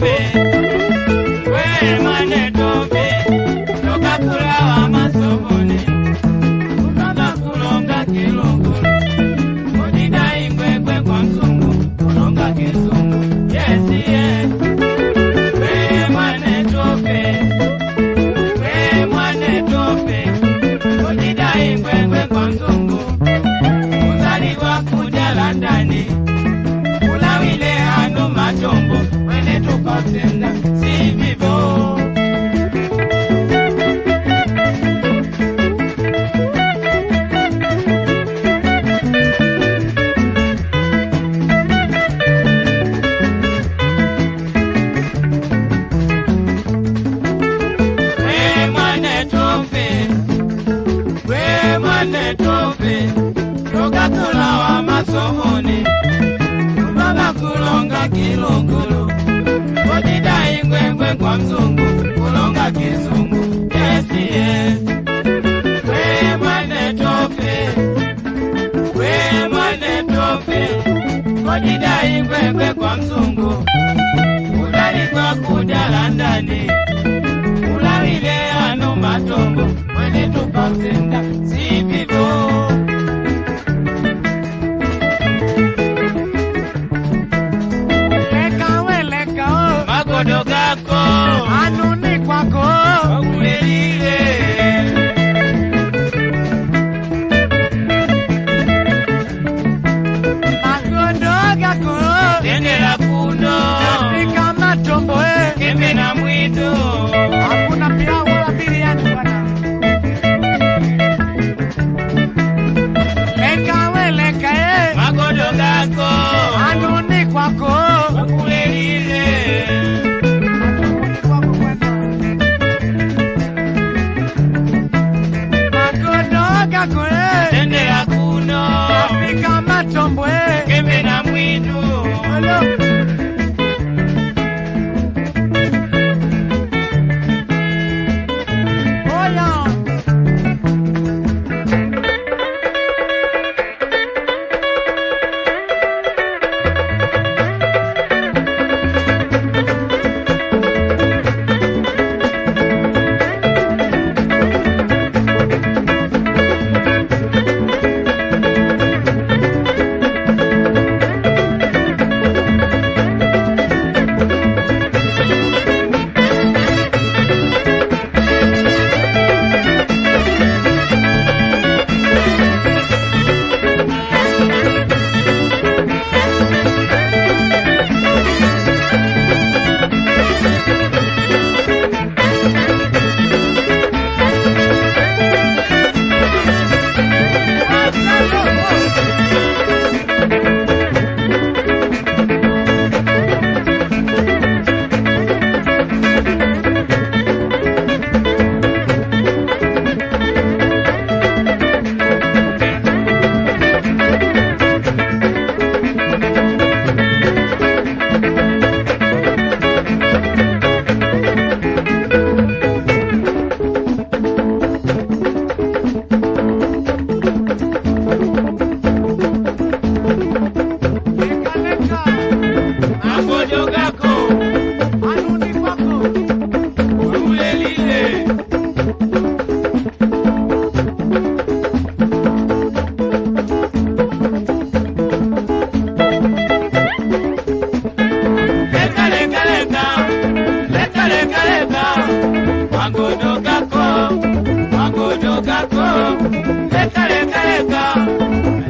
we mane tope, tokapura wa masomone. tofe tokatulawa masomoni baba kulonga kilungulu kodidai ngwengwe kwa mzungu kulonga kizungu esie we mwane tofe kwa mzungu somewhere. magodo gakọ magodo gakọ lẹkẹlẹkẹlẹka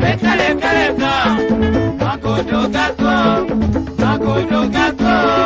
lẹkẹlẹkẹlẹka magodo gakọ magodo gakọ.